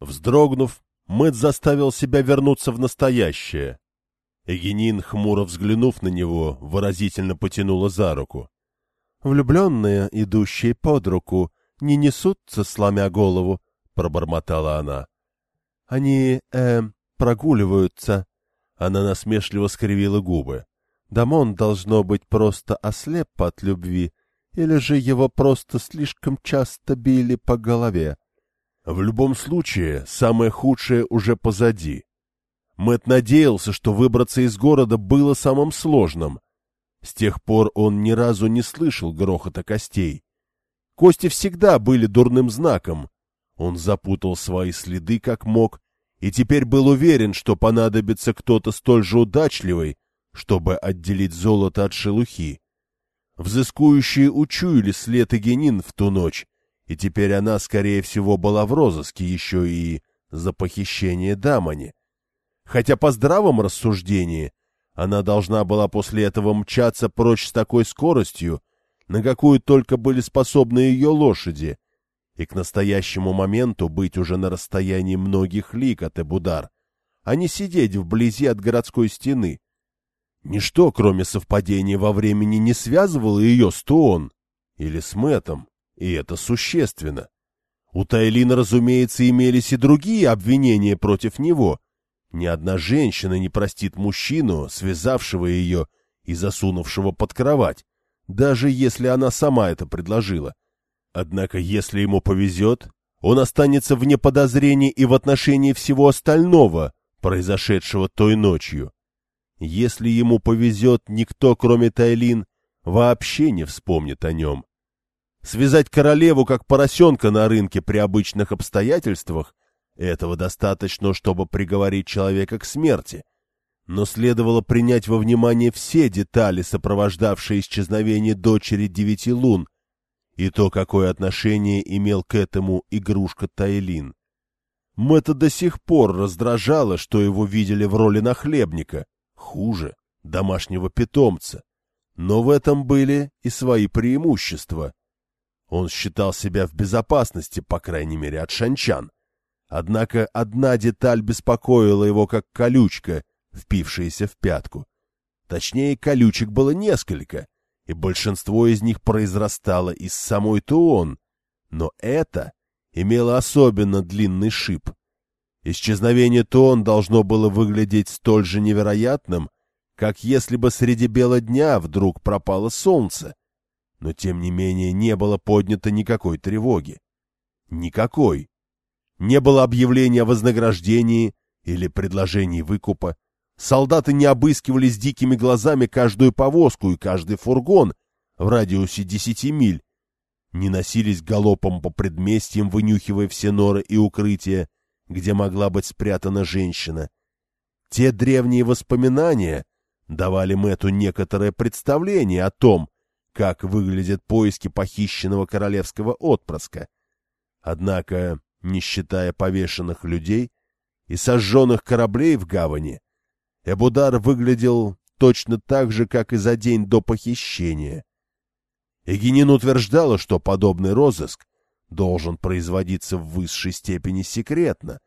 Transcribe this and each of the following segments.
Вздрогнув, Мэтт заставил себя вернуться в настоящее. Эгенин, хмуро взглянув на него, выразительно потянула за руку. «Влюбленные, идущие под руку, не несутся, сломя голову», — пробормотала она. «Они, э, прогуливаются». Она насмешливо скривила губы. Дамон, должно быть, просто ослеп от любви, или же его просто слишком часто били по голове. В любом случае, самое худшее уже позади. Мэт надеялся, что выбраться из города было самым сложным. С тех пор он ни разу не слышал грохота костей. Кости всегда были дурным знаком. Он запутал свои следы как мог, и теперь был уверен, что понадобится кто-то столь же удачливый, чтобы отделить золото от шелухи. Взыскующие учуяли след Эгенин в ту ночь, и теперь она, скорее всего, была в розыске еще и за похищение Дамани. Хотя по здравом рассуждении она должна была после этого мчаться прочь с такой скоростью, на какую только были способны ее лошади, и к настоящему моменту быть уже на расстоянии многих лик от Эбудар, а не сидеть вблизи от городской стены. Ничто, кроме совпадения во времени, не связывало ее с Туон или с Мэтом. И это существенно. У Тайлина, разумеется, имелись и другие обвинения против него. Ни одна женщина не простит мужчину, связавшего ее и засунувшего под кровать, даже если она сама это предложила. Однако, если ему повезет, он останется вне подозрений и в отношении всего остального, произошедшего той ночью. Если ему повезет, никто, кроме Тайлин, вообще не вспомнит о нем. Связать королеву, как поросенка на рынке при обычных обстоятельствах, этого достаточно, чтобы приговорить человека к смерти. Но следовало принять во внимание все детали, сопровождавшие исчезновение дочери девяти лун, и то, какое отношение имел к этому игрушка Тайлин. Мэтта до сих пор раздражало, что его видели в роли нахлебника, хуже, домашнего питомца. Но в этом были и свои преимущества — он считал себя в безопасности, по крайней мере, от шанчан. Однако одна деталь беспокоила его, как колючка, впившаяся в пятку. Точнее, колючек было несколько, и большинство из них произрастало из самой Туон, но это имело особенно длинный шип. Исчезновение Туон должно было выглядеть столь же невероятным, как если бы среди бела дня вдруг пропало солнце — но тем не менее не было поднято никакой тревоги. Никакой. Не было объявления о вознаграждении или предложении выкупа. Солдаты не обыскивали с дикими глазами каждую повозку и каждый фургон в радиусе десяти миль. Не носились галопом по предместьям, вынюхивая все норы и укрытия, где могла быть спрятана женщина. Те древние воспоминания давали Мэту некоторое представление о том, как выглядят поиски похищенного королевского отпрыска. Однако, не считая повешенных людей и сожженных кораблей в гавани, Эбудар выглядел точно так же, как и за день до похищения. Эгенин утверждала, что подобный розыск должен производиться в высшей степени секретно,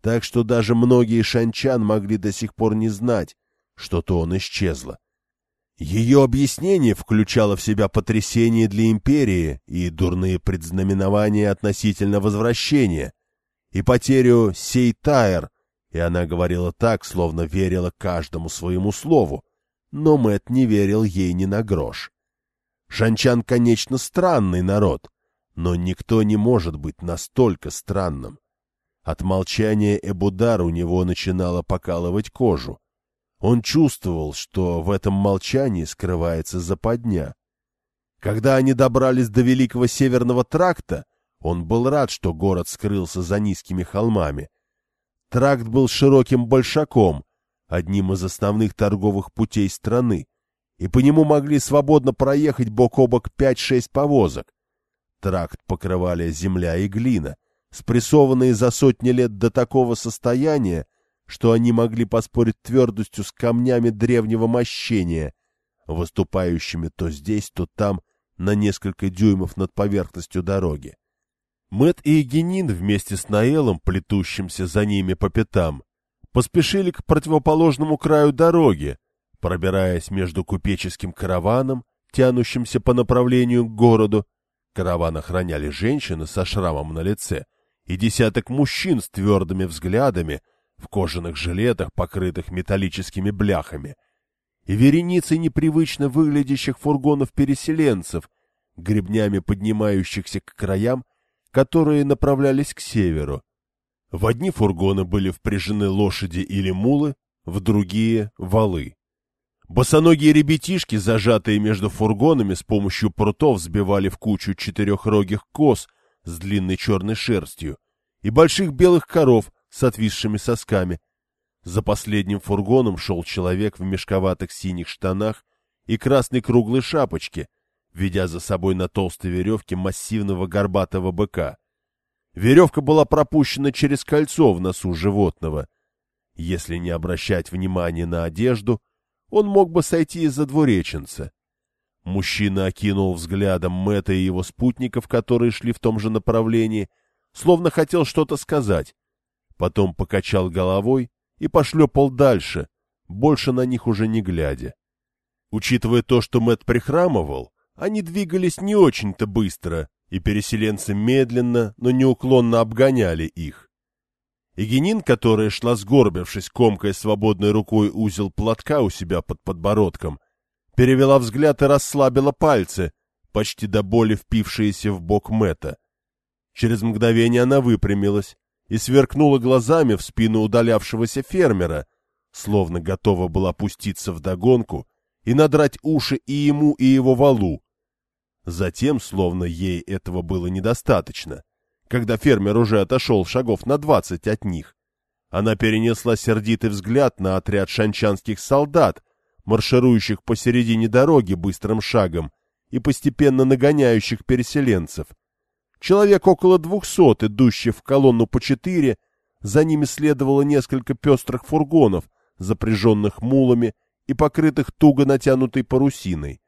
так что даже многие шанчан могли до сих пор не знать, что то он исчезла. Ее объяснение включало в себя потрясение для империи и дурные предзнаменования относительно возвращения, и потерю Сейтайр, и она говорила так, словно верила каждому своему слову, но Мэт не верил ей ни на грош. Шанчан, конечно, странный народ, но никто не может быть настолько странным. От молчания Эбудар у него начинало покалывать кожу. Он чувствовал, что в этом молчании скрывается западня. Когда они добрались до Великого Северного тракта, он был рад, что город скрылся за низкими холмами. Тракт был широким большаком, одним из основных торговых путей страны, и по нему могли свободно проехать бок о бок пять-шесть повозок. Тракт покрывали земля и глина, спрессованные за сотни лет до такого состояния, что они могли поспорить твердостью с камнями древнего мощения, выступающими то здесь, то там, на несколько дюймов над поверхностью дороги. Мэт и Егенин вместе с Наэлом, плетущимся за ними по пятам, поспешили к противоположному краю дороги, пробираясь между купеческим караваном, тянущимся по направлению к городу. Караван охраняли женщины со шрамом на лице и десяток мужчин с твердыми взглядами в кожаных жилетах, покрытых металлическими бляхами, и вереницей непривычно выглядящих фургонов-переселенцев, гребнями поднимающихся к краям, которые направлялись к северу. В одни фургоны были впряжены лошади или мулы, в другие — валы. Босоногие ребятишки, зажатые между фургонами, с помощью прутов сбивали в кучу четырехрогих коз с длинной черной шерстью и больших белых коров с отвисшими сосками. За последним фургоном шел человек в мешковатых синих штанах и красной круглой шапочке, ведя за собой на толстой веревке массивного горбатого быка. Веревка была пропущена через кольцо в носу животного. Если не обращать внимания на одежду, он мог бы сойти из-за двуреченца. Мужчина окинул взглядом Мэтта и его спутников, которые шли в том же направлении, словно хотел что-то сказать. Потом покачал головой и пошлепал дальше, больше на них уже не глядя. Учитывая то, что Мэтт прихрамывал, они двигались не очень-то быстро, и переселенцы медленно, но неуклонно обгоняли их. Егенин, которая шла сгорбившись, комкой свободной рукой узел платка у себя под подбородком, перевела взгляд и расслабила пальцы, почти до боли впившиеся в бок Мэта. Через мгновение она выпрямилась и сверкнула глазами в спину удалявшегося фермера, словно готова была пуститься в догонку и надрать уши и ему, и его валу, Затем, словно ей этого было недостаточно, когда фермер уже отошел шагов на двадцать от них, она перенесла сердитый взгляд на отряд шанчанских солдат, марширующих посередине дороги быстрым шагом и постепенно нагоняющих переселенцев. Человек около двухсот, идущих в колонну по четыре, за ними следовало несколько пестрых фургонов, запряженных мулами и покрытых туго натянутой парусиной.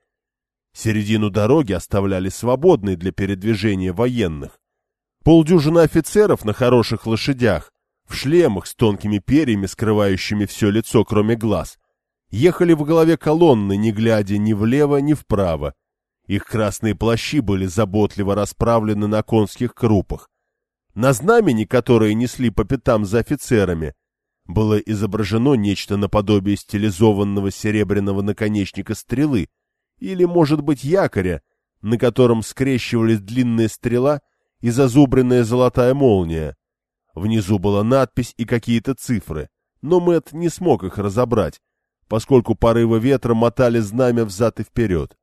Середину дороги оставляли свободной для передвижения военных. Полдюжины офицеров на хороших лошадях, в шлемах с тонкими перьями, скрывающими все лицо, кроме глаз, ехали в голове колонны, не глядя ни влево, ни вправо. Их красные плащи были заботливо расправлены на конских крупах. На знамени, которые несли по пятам за офицерами, было изображено нечто наподобие стилизованного серебряного наконечника стрелы, или, может быть, якоря, на котором скрещивались длинная стрела и зазубренная золотая молния. Внизу была надпись и какие-то цифры, но Мэт не смог их разобрать, поскольку порывы ветра мотали знамя взад и вперед.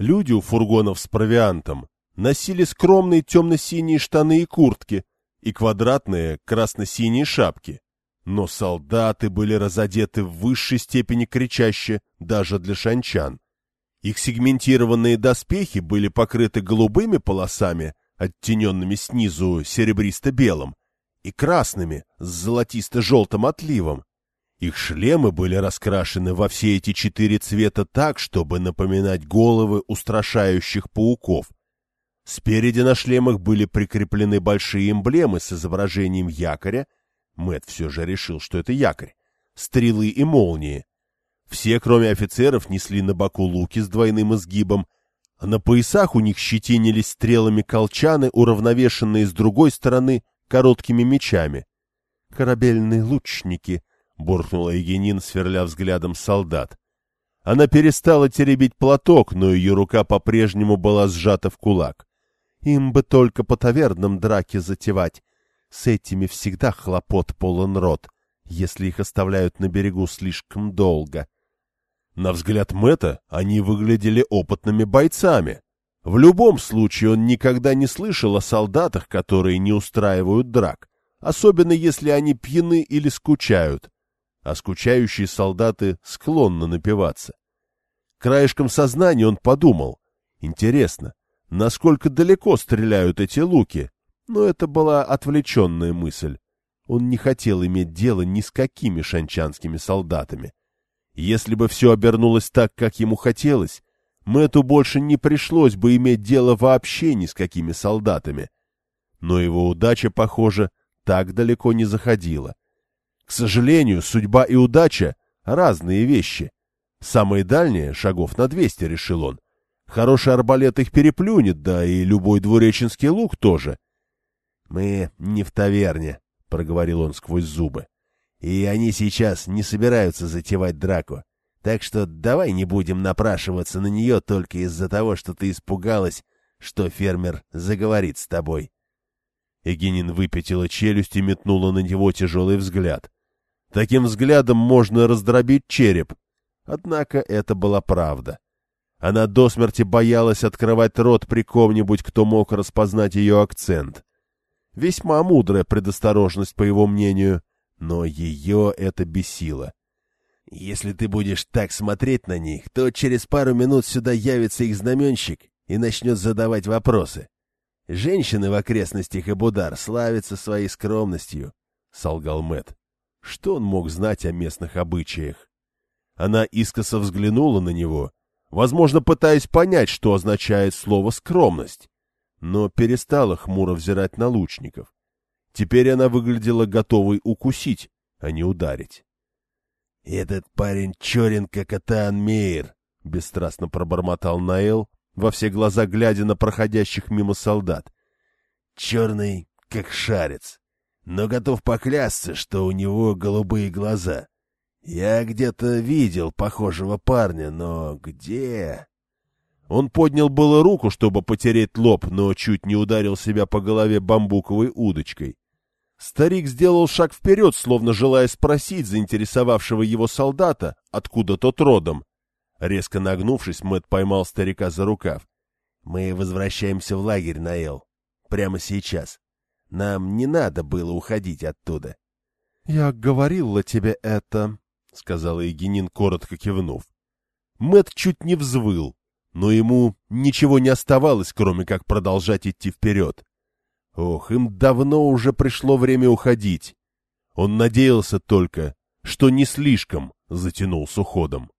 Люди у фургонов с провиантом носили скромные темно-синие штаны и куртки и квадратные красно-синие шапки. Но солдаты были разодеты в высшей степени кричаще даже для шанчан. Их сегментированные доспехи были покрыты голубыми полосами, оттененными снизу серебристо-белым, и красными с золотисто-желтым отливом. Их шлемы были раскрашены во все эти четыре цвета так, чтобы напоминать головы устрашающих пауков. Спереди на шлемах были прикреплены большие эмблемы с изображением якоря, Мэт все же решил, что это якорь, стрелы и молнии, все, кроме офицеров, несли на боку луки с двойным изгибом, а на поясах у них щетинились стрелами колчаны, уравновешенные с другой стороны короткими мечами. «Корабельные лучники», — буркнула Егенин, сверля взглядом солдат. Она перестала теребить платок, но ее рука по-прежнему была сжата в кулак. Им бы только по тавернам драки затевать. С этими всегда хлопот полон рот, если их оставляют на берегу слишком долго. На взгляд Мэта они выглядели опытными бойцами. В любом случае он никогда не слышал о солдатах, которые не устраивают драк, особенно если они пьяны или скучают, а скучающие солдаты склонны напиваться. Краешком сознания он подумал, интересно, насколько далеко стреляют эти луки, но это была отвлеченная мысль. Он не хотел иметь дело ни с какими шанчанскими солдатами. Если бы все обернулось так, как ему хотелось, Мэту больше не пришлось бы иметь дело вообще ни с какими солдатами. но его удача, похоже, так далеко не заходила. К сожалению, судьба и удача — разные вещи. Самые дальние — шагов на двести, решил он. Хороший арбалет их переплюнет, да и любой двуреченский лук тоже. — Мы не в таверне, — проговорил он сквозь зубы. — И они сейчас не собираются затевать драку. Так что давай не будем напрашиваться на нее только из-за того, что ты испугалась, что фермер заговорит с тобой. Эгенин выпятила челюсть и метнула на него тяжелый взгляд. Таким взглядом можно раздробить череп. Однако это была правда. Она до смерти боялась открывать рот при ком-нибудь, кто мог распознать ее акцент. Весьма мудрая предосторожность, по его мнению, но ее это бесило. Если ты будешь так смотреть на них, то через пару минут сюда явится их знаменщик и начнет задавать вопросы. Женщины в окрестностях Эбудар славятся своей скромностью, — солгал Мэт. Что он мог знать о местных обычаях? Она искоса взглянула на него, возможно, пытаясь понять, что означает слово «скромность», но перестала хмуро взирать на лучников. Теперь она выглядела готовой укусить, а не ударить. «Этот парень черен, как Атаан Мейер», — бесстрастно пробормотал Наэл, во все глаза глядя на проходящих мимо солдат. «Черный, как шарец, но готов поклясться, что у него голубые глаза. Я где-то видел похожего парня, но где...» Он поднял было руку, чтобы потереть лоб, но чуть не ударил себя по голове бамбуковой удочкой. Старик сделал шаг вперед, словно желая спросить заинтересовавшего его солдата, откуда тот родом. Резко нагнувшись, Мэт поймал старика за рукав. — Мы возвращаемся в лагерь, Наэл. Прямо сейчас. Нам не надо было уходить оттуда. — Я говорила тебе это, — сказала Егенин, коротко кивнув. Мэт чуть не взвыл, но ему ничего не оставалось, кроме как продолжать идти вперед. Ох, им давно уже пришло время уходить. Он надеялся только, что не слишком затянул с уходом.